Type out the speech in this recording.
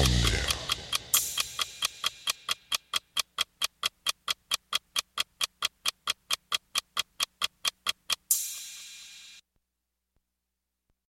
Sound.